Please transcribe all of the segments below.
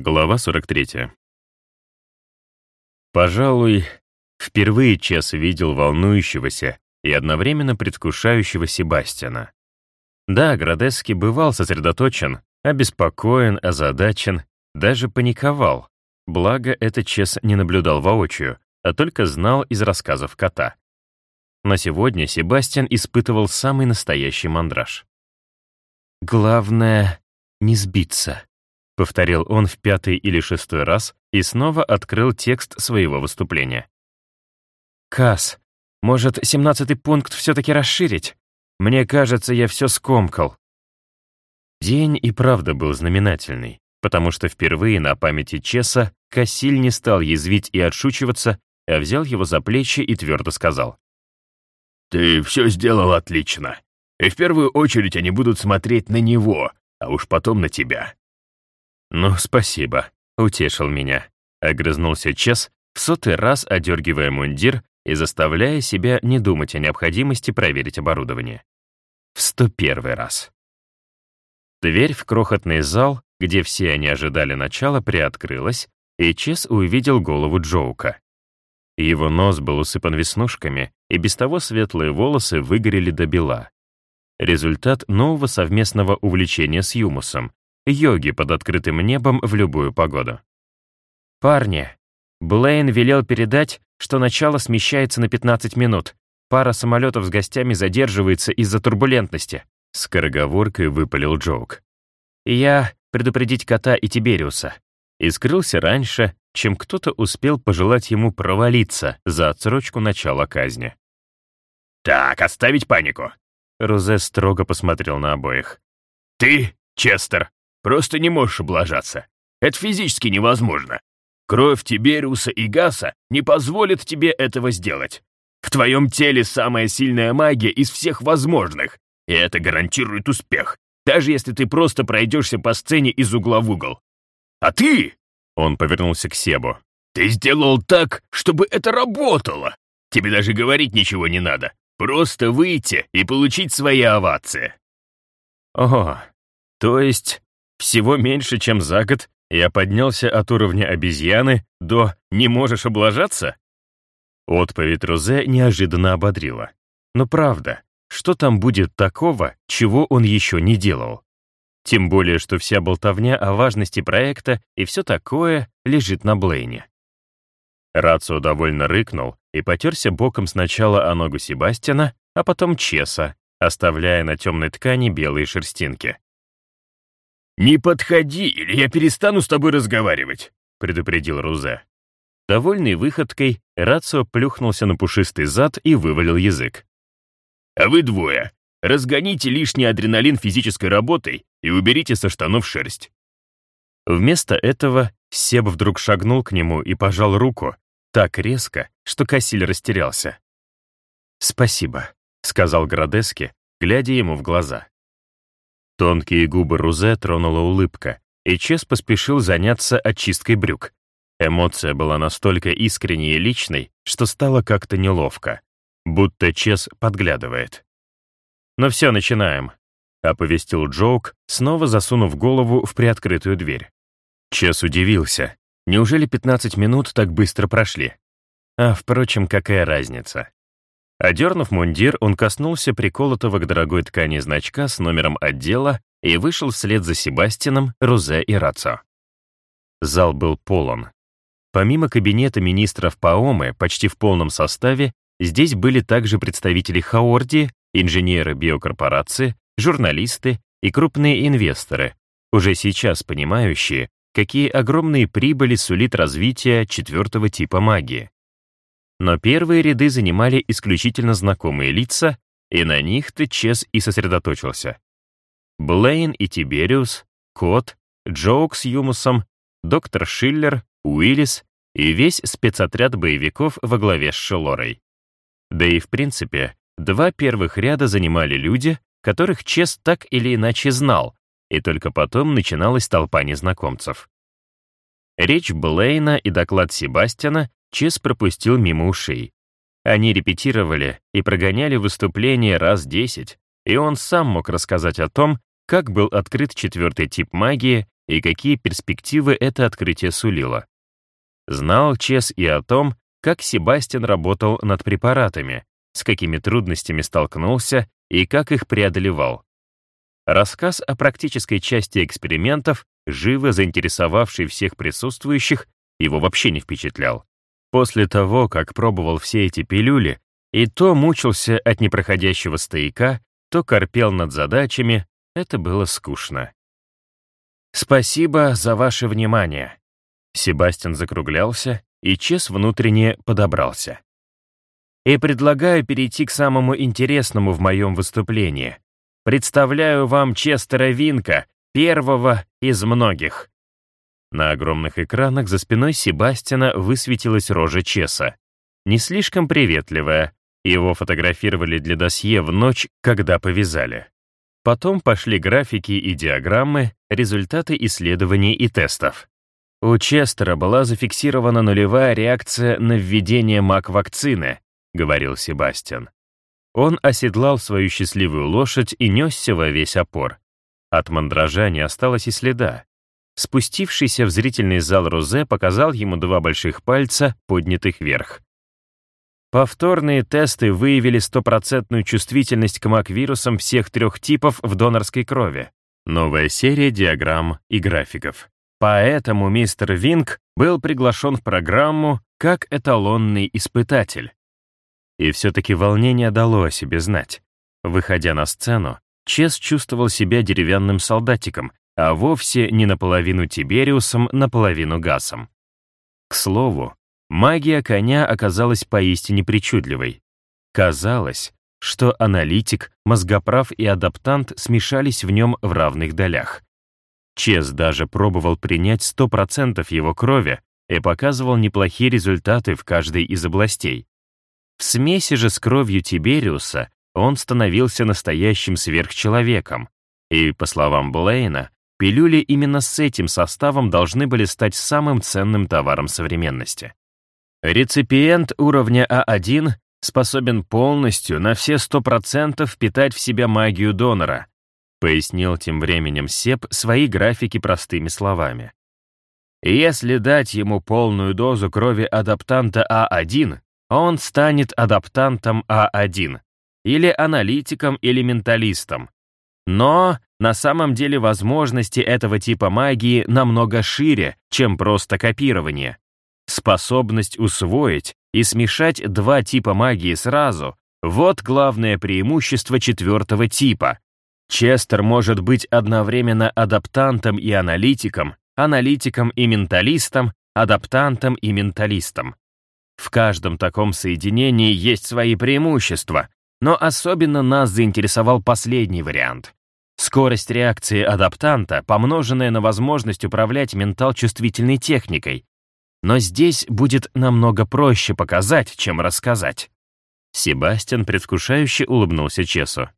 Глава 43. Пожалуй, впервые Чес видел волнующегося и одновременно предвкушающего Себастьяна. Да, Градески бывал сосредоточен, обеспокоен, озадачен, даже паниковал. Благо, это Чес не наблюдал воочию, а только знал из рассказов кота. Но сегодня Себастьян испытывал самый настоящий мандраж. «Главное — не сбиться», Повторил он в пятый или шестой раз и снова открыл текст своего выступления. «Касс, может, семнадцатый пункт все-таки расширить? Мне кажется, я все скомкал». День и правда был знаменательный, потому что впервые на памяти Чеса Кассиль не стал язвить и отшучиваться, а взял его за плечи и твердо сказал. «Ты все сделал отлично. И в первую очередь они будут смотреть на него, а уж потом на тебя. «Ну, спасибо», — утешил меня. Огрызнулся Чес, в сотый раз одергивая мундир и заставляя себя не думать о необходимости проверить оборудование. В сто первый раз. Дверь в крохотный зал, где все они ожидали начала, приоткрылась, и Чес увидел голову Джоука. Его нос был усыпан веснушками, и без того светлые волосы выгорели до бела. Результат нового совместного увлечения с Юмусом, йоги под открытым небом в любую погоду. «Парни, Блейн велел передать, что начало смещается на 15 минут. Пара самолетов с гостями задерживается из-за турбулентности», — скороговоркой выпалил Джоук. «И я предупредить кота и Тибериуса». И скрылся раньше, чем кто-то успел пожелать ему провалиться за отсрочку начала казни. «Так, оставить панику!» Розе строго посмотрел на обоих. «Ты, Честер, Просто не можешь облажаться. Это физически невозможно. Кровь Тибериуса и Гаса не позволит тебе этого сделать. В твоем теле самая сильная магия из всех возможных, и это гарантирует успех, даже если ты просто пройдешься по сцене из угла в угол. А ты, он повернулся к Себу, ты сделал так, чтобы это работало. Тебе даже говорить ничего не надо. Просто выйти и получить свои овации. Ого, то есть всего меньше, чем за год, я поднялся от уровня обезьяны до «не можешь облажаться»? Отповедь Розе неожиданно ободрила. Но правда, что там будет такого, чего он еще не делал? Тем более, что вся болтовня о важности проекта и все такое лежит на Блейне. Рацио довольно рыкнул и потерся боком сначала о ногу Себастьяна, а потом Чеса, оставляя на темной ткани белые шерстинки. «Не подходи, или я перестану с тобой разговаривать», — предупредил Рузе. Довольный выходкой, Рацио плюхнулся на пушистый зад и вывалил язык. «А вы двое, разгоните лишний адреналин физической работой и уберите со штанов шерсть». Вместо этого Себ вдруг шагнул к нему и пожал руку, так резко, что Кассиль растерялся. «Спасибо», — сказал Градески, глядя ему в глаза. Тонкие губы Рузе тронула улыбка, и Чес поспешил заняться очисткой брюк. Эмоция была настолько искренней и личной, что стало как-то неловко, будто Чес подглядывает. «Ну все, начинаем», — оповестил Джоук, снова засунув голову в приоткрытую дверь. Чес удивился. Неужели 15 минут так быстро прошли? А, впрочем, какая разница? Одернув мундир, он коснулся приколотого к дорогой ткани значка с номером отдела и вышел вслед за Себастином, Рузе и Рацо. Зал был полон. Помимо кабинета министров Паомы, почти в полном составе, здесь были также представители Хаорди, инженеры биокорпорации, журналисты и крупные инвесторы, уже сейчас понимающие, какие огромные прибыли сулит развитие четвертого типа магии. Но первые ряды занимали исключительно знакомые лица, и на них-то Чес и сосредоточился. Блейн и Тибериус, Кот, Джоук с Юмусом, доктор Шиллер, Уиллис и весь спецотряд боевиков во главе с Шелорой. Да и в принципе, два первых ряда занимали люди, которых Чес так или иначе знал, и только потом начиналась толпа незнакомцев. Речь Блейна и доклад Себастьяна Чес пропустил мимо ушей. Они репетировали и прогоняли выступления раз десять, и он сам мог рассказать о том, как был открыт четвертый тип магии и какие перспективы это открытие сулило. Знал Чес и о том, как Себастьян работал над препаратами, с какими трудностями столкнулся и как их преодолевал. Рассказ о практической части экспериментов, живо заинтересовавший всех присутствующих, его вообще не впечатлял. После того, как пробовал все эти пилюли, и то мучился от непроходящего стояка, то корпел над задачами, это было скучно. «Спасибо за ваше внимание». Себастьян закруглялся, и Чес внутренне подобрался. «И предлагаю перейти к самому интересному в моем выступлении. Представляю вам Честера Винка, первого из многих». На огромных экранах за спиной Себастьяна высветилась рожа Чеса. Не слишком приветливая, его фотографировали для досье в ночь, когда повязали. Потом пошли графики и диаграммы, результаты исследований и тестов. У Честера была зафиксирована нулевая реакция на введение МАК-вакцины, говорил Себастьян. Он оседлал свою счастливую лошадь и несся во весь опор. От мандража не осталось и следа. Спустившийся в зрительный зал Розе показал ему два больших пальца, поднятых вверх. Повторные тесты выявили стопроцентную чувствительность к МАК-вирусам всех трех типов в донорской крови. Новая серия диаграмм и графиков. Поэтому мистер Винг был приглашен в программу как эталонный испытатель. И все-таки волнение дало о себе знать. Выходя на сцену, Чес чувствовал себя деревянным солдатиком, а вовсе не наполовину Тибериусом, наполовину Гасом. К слову, Магия коня оказалась поистине причудливой. Казалось, что аналитик, мозгоправ и адаптант смешались в нем в равных долях. Чес даже пробовал принять 100% его крови и показывал неплохие результаты в каждой из областей. В смеси же с кровью Тибериуса он становился настоящим сверхчеловеком, и, по словам Блейна, пилюли именно с этим составом должны были стать самым ценным товаром современности. Реципиент уровня А1 способен полностью на все 100% впитать в себя магию донора, пояснил тем временем Сеп свои графики простыми словами. Если дать ему полную дозу крови адаптанта А1, он станет адаптантом А1 или аналитиком или менталистом. Но на самом деле возможности этого типа магии намного шире, чем просто копирование. Способность усвоить и смешать два типа магии сразу — вот главное преимущество четвертого типа. Честер может быть одновременно адаптантом и аналитиком, аналитиком и менталистом, адаптантом и менталистом. В каждом таком соединении есть свои преимущества, но особенно нас заинтересовал последний вариант. Скорость реакции адаптанта, помноженная на возможность управлять ментал-чувствительной техникой, но здесь будет намного проще показать, чем рассказать. Себастьян предвкушающе улыбнулся Чесу.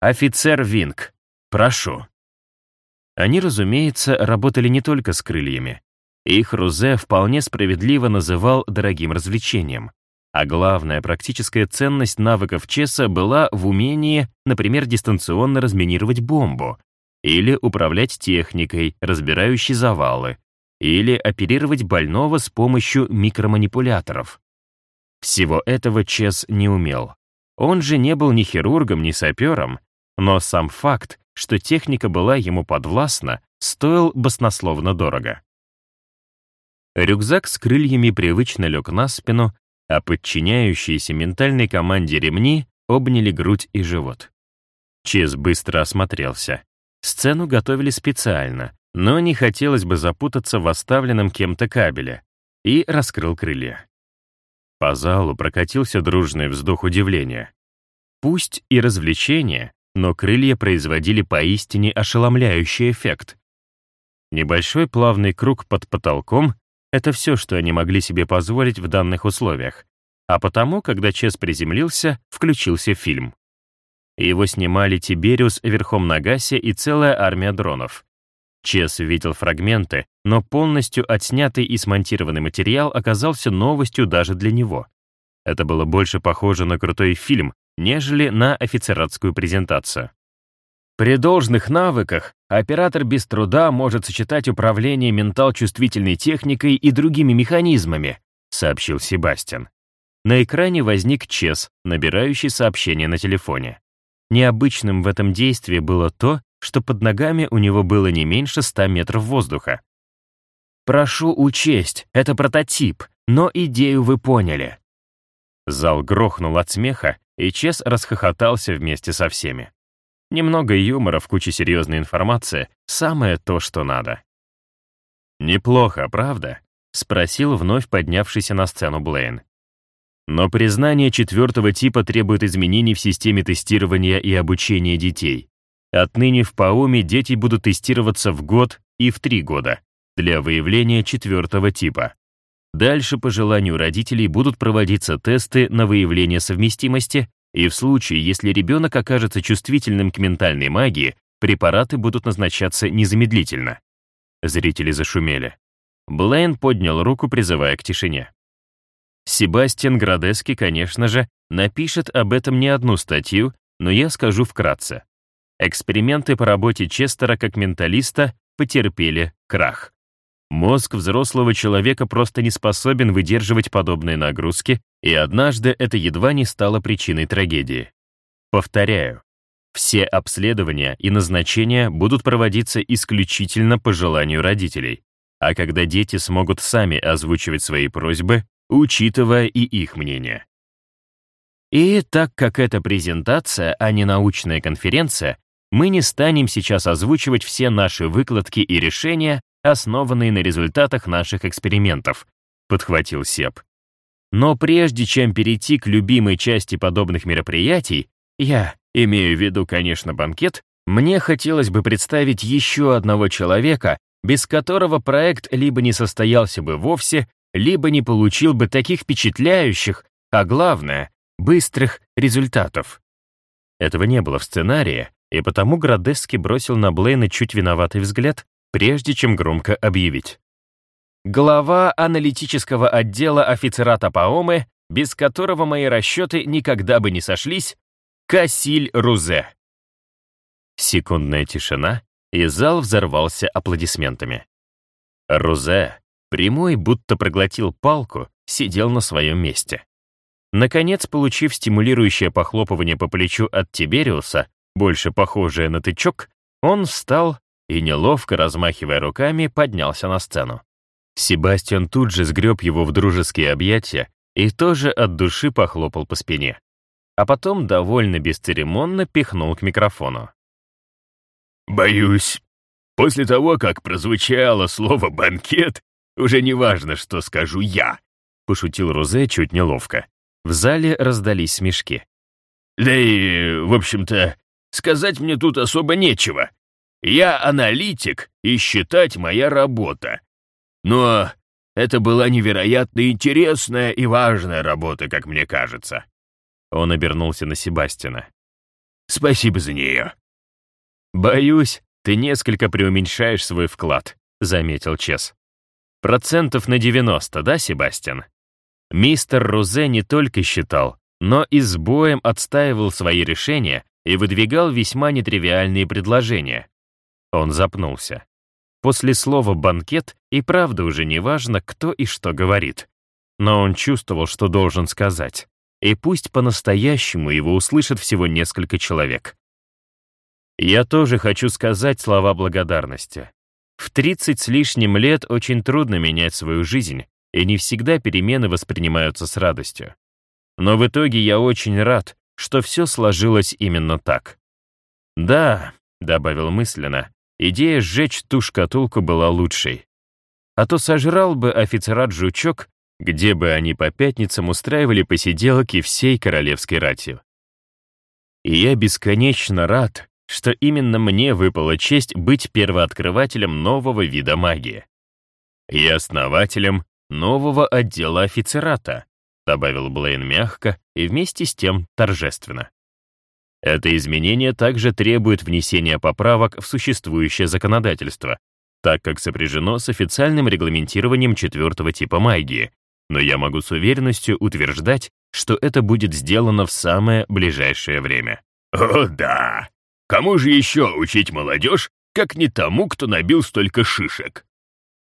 «Офицер Винг, прошу». Они, разумеется, работали не только с крыльями. Их Рузе вполне справедливо называл дорогим развлечением. А главная практическая ценность навыков Чеса была в умении, например, дистанционно разминировать бомбу или управлять техникой, разбирающей завалы, или оперировать больного с помощью микроманипуляторов. Всего этого Чес не умел. Он же не был ни хирургом, ни сапером, но сам факт, что техника была ему подвластна, стоил баснословно дорого. Рюкзак с крыльями привычно лег на спину, а подчиняющиеся ментальной команде ремни обняли грудь и живот. Чес быстро осмотрелся. Сцену готовили специально, но не хотелось бы запутаться в оставленном кем-то кабеле, и раскрыл крылья. По залу прокатился дружный вздох удивления. Пусть и развлечение, но крылья производили поистине ошеломляющий эффект. Небольшой плавный круг под потолком — это все, что они могли себе позволить в данных условиях. А потому, когда Чес приземлился, включился фильм. Его снимали Тибериус верхом на Гасе и целая армия дронов. Чес видел фрагменты, но полностью отснятый и смонтированный материал оказался новостью даже для него. Это было больше похоже на крутой фильм, нежели на офицератскую презентацию. При должных навыках оператор без труда может сочетать управление ментал-чувствительной техникой и другими механизмами, сообщил Себастьян. На экране возник Чес, набирающий сообщение на телефоне. Необычным в этом действии было то, что под ногами у него было не меньше 100 метров воздуха. «Прошу учесть, это прототип, но идею вы поняли». Зал грохнул от смеха, и Чес расхохотался вместе со всеми. Немного юмора в куче серьезной информации — самое то, что надо. «Неплохо, правда?» — спросил вновь поднявшийся на сцену Блейн. Но признание четвертого типа требует изменений в системе тестирования и обучения детей. Отныне в Пауме дети будут тестироваться в год и в три года для выявления четвертого типа. Дальше по желанию родителей будут проводиться тесты на выявление совместимости, и в случае, если ребенок окажется чувствительным к ментальной магии, препараты будут назначаться незамедлительно. Зрители зашумели. Блейн поднял руку, призывая к тишине. Себастьян Градески, конечно же, напишет об этом не одну статью, но я скажу вкратце. Эксперименты по работе Честера как менталиста потерпели крах. Мозг взрослого человека просто не способен выдерживать подобные нагрузки, и однажды это едва не стало причиной трагедии. Повторяю, все обследования и назначения будут проводиться исключительно по желанию родителей, а когда дети смогут сами озвучивать свои просьбы, учитывая и их мнение. И так как это презентация, а не научная конференция, мы не станем сейчас озвучивать все наши выкладки и решения, основанные на результатах наших экспериментов», — подхватил Сеп. Но прежде чем перейти к любимой части подобных мероприятий, я, имею в виду, конечно, банкет, мне хотелось бы представить еще одного человека, без которого проект либо не состоялся бы вовсе, либо не получил бы таких впечатляющих, а главное, быстрых результатов. Этого не было в сценарии, и потому Градески бросил на Блейна чуть виноватый взгляд, прежде чем громко объявить. Глава аналитического отдела офицерата Паомы, без которого мои расчеты никогда бы не сошлись, Касиль Рузе. Секундная тишина, и зал взорвался аплодисментами. Рузе, прямой, будто проглотил палку, сидел на своем месте. Наконец, получив стимулирующее похлопывание по плечу от Тибериуса, больше похожее на тычок, он встал и, неловко размахивая руками, поднялся на сцену. Себастьян тут же сгреб его в дружеские объятия и тоже от души похлопал по спине. А потом довольно бесцеремонно пихнул к микрофону. «Боюсь, после того, как прозвучало слово «банкет», уже не важно, что скажу я», — пошутил Розе чуть неловко. В зале раздались смешки. «Да и, в общем-то, Сказать мне тут особо нечего. Я аналитик, и считать моя работа. Но это была невероятно интересная и важная работа, как мне кажется. Он обернулся на Себастина. Спасибо за нее. Боюсь, ты несколько преуменьшаешь свой вклад, заметил Чес. Процентов на 90, да, Себастьян? Мистер Рузе не только считал, но и с боем отстаивал свои решения и выдвигал весьма нетривиальные предложения. Он запнулся. После слова «банкет» и правда уже не важно, кто и что говорит. Но он чувствовал, что должен сказать. И пусть по-настоящему его услышат всего несколько человек. Я тоже хочу сказать слова благодарности. В 30 с лишним лет очень трудно менять свою жизнь, и не всегда перемены воспринимаются с радостью. Но в итоге я очень рад, что все сложилось именно так. «Да», — добавил мысленно, идея сжечь ту шкатулку была лучшей. А то сожрал бы офицерат-жучок, где бы они по пятницам устраивали посиделки всей королевской ратью. И я бесконечно рад, что именно мне выпала честь быть первооткрывателем нового вида магии. И основателем нового отдела офицерата, добавил Блейн мягко и вместе с тем торжественно. Это изменение также требует внесения поправок в существующее законодательство, так как сопряжено с официальным регламентированием четвертого типа магии, но я могу с уверенностью утверждать, что это будет сделано в самое ближайшее время. «О, да!» Кому же еще учить молодежь, как не тому, кто набил столько шишек?»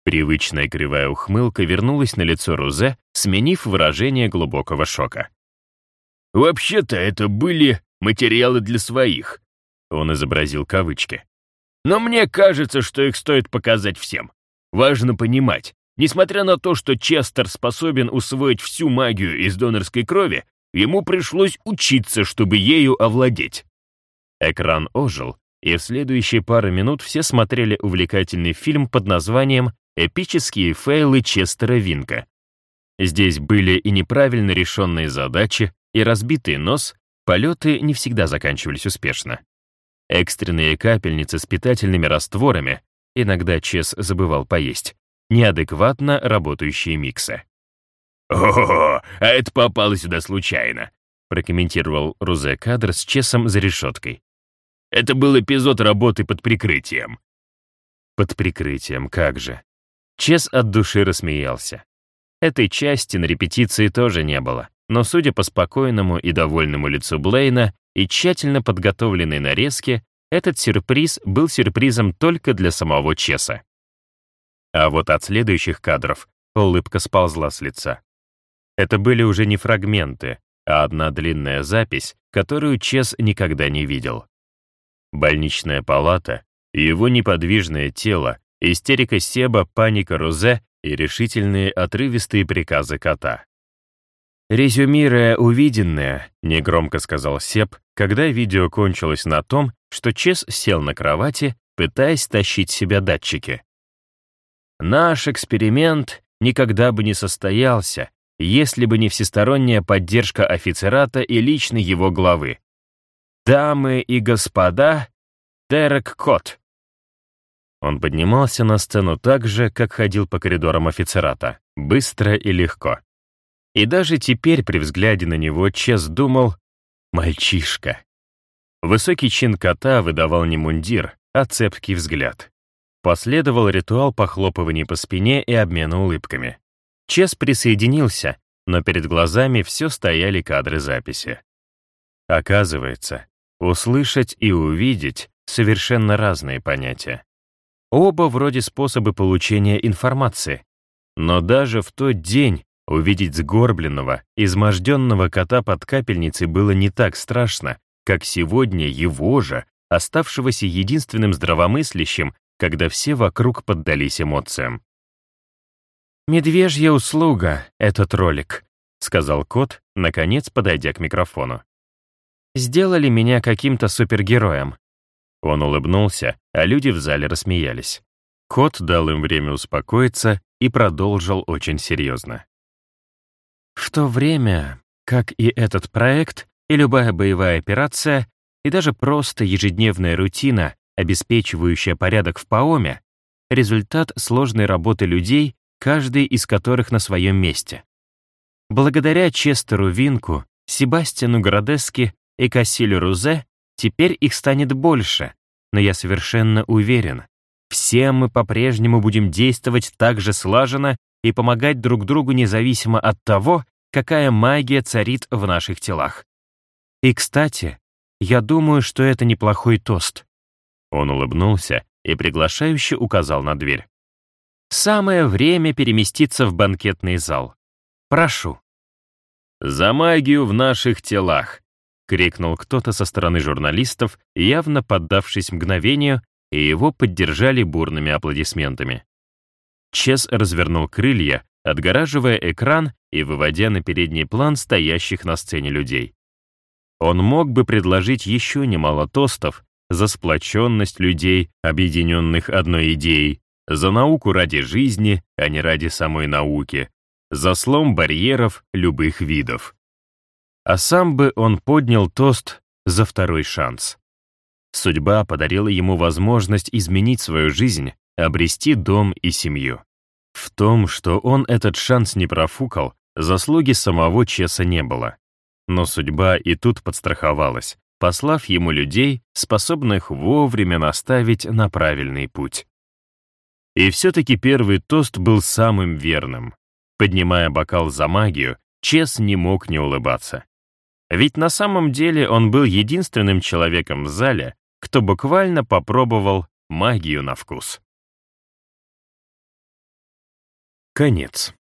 Привычная кривая ухмылка вернулась на лицо Рузе, сменив выражение глубокого шока. «Вообще-то это были материалы для своих», — он изобразил кавычки. «Но мне кажется, что их стоит показать всем. Важно понимать, несмотря на то, что Честер способен усвоить всю магию из донорской крови, ему пришлось учиться, чтобы ею овладеть». Экран ожил, и в следующие пару минут все смотрели увлекательный фильм под названием «Эпические фейлы Честера Винка». Здесь были и неправильно решенные задачи, и разбитый нос, полеты не всегда заканчивались успешно. Экстренные капельницы с питательными растворами, иногда Чес забывал поесть, неадекватно работающие миксы. «О, а это попало сюда случайно», прокомментировал Рузе кадр с Чесом за решеткой. Это был эпизод работы под прикрытием. Под прикрытием, как же. Чес от души рассмеялся. Этой части на репетиции тоже не было, но судя по спокойному и довольному лицу Блейна и тщательно подготовленной нарезке, этот сюрприз был сюрпризом только для самого Чеса. А вот от следующих кадров улыбка сползла с лица. Это были уже не фрагменты, а одна длинная запись, которую Чес никогда не видел. Больничная палата, его неподвижное тело, истерика Себа, паника Розе и решительные отрывистые приказы кота. «Резюмируя увиденное», — негромко сказал Себ, когда видео кончилось на том, что Чес сел на кровати, пытаясь тащить себя датчики. «Наш эксперимент никогда бы не состоялся, если бы не всесторонняя поддержка офицерата и лично его главы. Дамы и господа, Дерек Кот». Он поднимался на сцену так же, как ходил по коридорам офицерата, быстро и легко. И даже теперь при взгляде на него Чес думал «мальчишка». Высокий чин кота выдавал не мундир, а цепкий взгляд. Последовал ритуал похлопываний по спине и обмена улыбками. Чес присоединился, но перед глазами все стояли кадры записи. Оказывается, услышать и увидеть — совершенно разные понятия. Оба вроде способы получения информации. Но даже в тот день Увидеть сгорбленного, изможденного кота под капельницей было не так страшно, как сегодня его же, оставшегося единственным здравомыслящим, когда все вокруг поддались эмоциям. «Медвежья услуга, этот ролик», — сказал кот, наконец подойдя к микрофону. «Сделали меня каким-то супергероем». Он улыбнулся, а люди в зале рассмеялись. Кот дал им время успокоиться и продолжил очень серьезно. В то время, как и этот проект, и любая боевая операция, и даже просто ежедневная рутина, обеспечивающая порядок в Паоме, результат сложной работы людей, каждый из которых на своем месте. Благодаря Честеру Винку, Себастьяну Градески и Кассилю Рузе теперь их станет больше, но я совершенно уверен, все мы по-прежнему будем действовать так же слаженно и помогать друг другу независимо от того, какая магия царит в наших телах. И, кстати, я думаю, что это неплохой тост. Он улыбнулся и приглашающе указал на дверь. Самое время переместиться в банкетный зал. Прошу. «За магию в наших телах!» — крикнул кто-то со стороны журналистов, явно поддавшись мгновению, и его поддержали бурными аплодисментами. Чес развернул крылья, отгораживая экран и выводя на передний план стоящих на сцене людей. Он мог бы предложить еще немало тостов за сплоченность людей, объединенных одной идеей, за науку ради жизни, а не ради самой науки, за слом барьеров любых видов. А сам бы он поднял тост за второй шанс. Судьба подарила ему возможность изменить свою жизнь, обрести дом и семью. В том, что он этот шанс не профукал, заслуги самого Чеса не было. Но судьба и тут подстраховалась, послав ему людей, способных вовремя наставить на правильный путь. И все-таки первый тост был самым верным. Поднимая бокал за магию, Чес не мог не улыбаться. Ведь на самом деле он был единственным человеком в зале, кто буквально попробовал магию на вкус. Конец.